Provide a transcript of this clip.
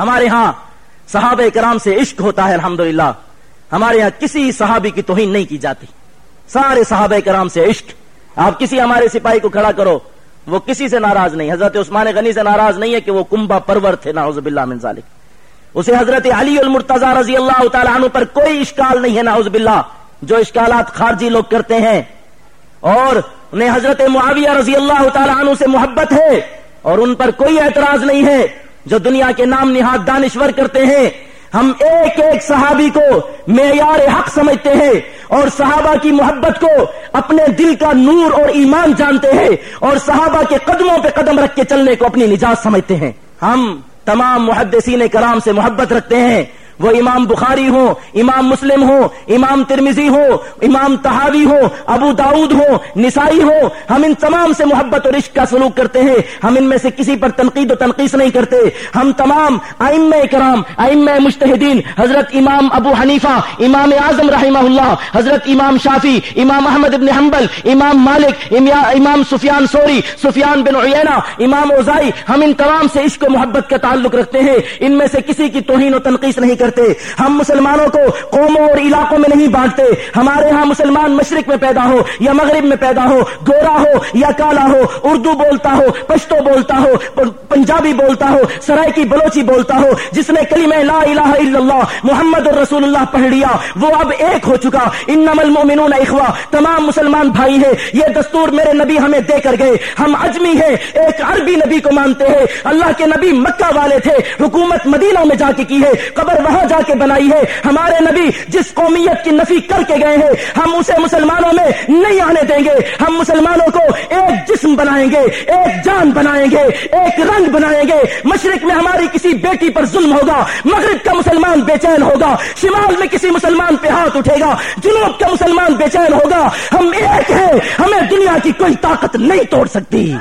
ہمارے ہاں صحابہ کرام سے عشق ہوتا ہے، الحمدللہ۔ ہمارے یہاں کسی صحابی کی توہین نہیں کی جاتی۔ سارے صحابہ کرام سے عشق۔ آپ کسی ہمارے سپاہی کو کھڑا کرو، وہ کسی سے ناراض نہیں۔ حضرت عثمان غنی سے ناراض نہیں ہے کہ وہ کنبا پرور تھے ناؤز باللہ من ذالک۔ اسے حضرت علی المرتضی رضی اللہ تعالیٰ عنہ پر کوئی اشکال نہیں ہے ناؤز باللہ۔ جو اشکالات خارجی لوگ کرتے ہیں۔ اور انہیں حضرت معاویہ رضی اللہ تعالیٰ عنہ سے محبت ہے اور ان پر کوئی اعتراض نہیں ہے۔ جو دنیا کے نام نہاد دانشور کرتے ہیں، ہم ایک ایک صحابی کو معیار حق سمجھتے ہیں اور صحابہ کی محبت کو اپنے دل کا نور اور ایمان جانتے ہیں اور صحابہ کے قدموں پہ قدم رکھ کے چلنے کو اپنی نجات سمجھتے ہیں۔ ہم تمام محدثین کرام سے محبت رکھتے ہیں۔ وہ امام بخاری ہو امام مسلم ہو امام ترمیزی ہو امام تحاوی ہو ابو داود ہو نسائی ہو ہم ان تمام سے محبت اور عشق کا سلوک کرتے ہیں۔ ہم ان میں سے کسی پر تنقید و تنقید نہیں کرتے۔ ہم تمام ائم کرام ائم مشتحدین حضرت امام ابو حنیفہ، امام اعظم رحمہ اللہ، حضرت امام شافی امام احمد ابن حنبل، امام مالک امام سفیان سوری، سفیان بن عیینہ، امام اوزائی، ہم ان تمام سے عشق و محبت کا تعلق رکھتے ہیں۔ ان میں سے کسی کی توہین و تنقید نہیں کرتے۔ کرتے، ہم مسلمانوں کو قوموں اور علاقوں میں نہیں بانٹتے۔ ہمارے ہاں مسلمان مشرق میں پیدا ہو، یا مغرب میں پیدا ہو، گورا ہو یا کالا ہو، اردو بولتا ہو، پشتو بولتا ہو پنجابی بولتا ہو سرائے کی بلوچی بولتا ہو، جس نے کلمہ لا الہ الا اللہ، محمد رسول اللہ پڑھ لیا، وہ اب ایک ہو چکا۔ ان نمل مومنون اخوا تمام مسلمان بھائی ہیں، یہ دستور میرے نبی ہمیں دے کر گئے۔ ہم اجمی ہیں، ایک عربی نبی کو مانتے ہیں۔ اللہ کے نبی مکہ والے تھے، حکومت مدینہ میں جا کے کی ہے، قبر وہاں جا کے بنائی ہے۔ ہمارے نبی جس قومیت کی نفی کر کے گئے ہیں، ہم اسے مسلمانوں میں نہیں آنے دیں گے۔ ہم مسلمانوں کو ایک جسم بنائیں گے، ایک جان بنائیں گے، ایک رنگ بنائیں گے۔ مشرق میں ہماری کسی بیٹی پر ظلم ہوگا، مغرب کا مسلمان بے چین ہوگا، شمال میں کسی مسلمان پہ ہاتھ اٹھے گا، جنوب کا مسلمان بے چین ہوگا۔ ہم ایک ہیں، ہمیں دنیا کی کوئی طاقت نہیں توڑ سکتی۔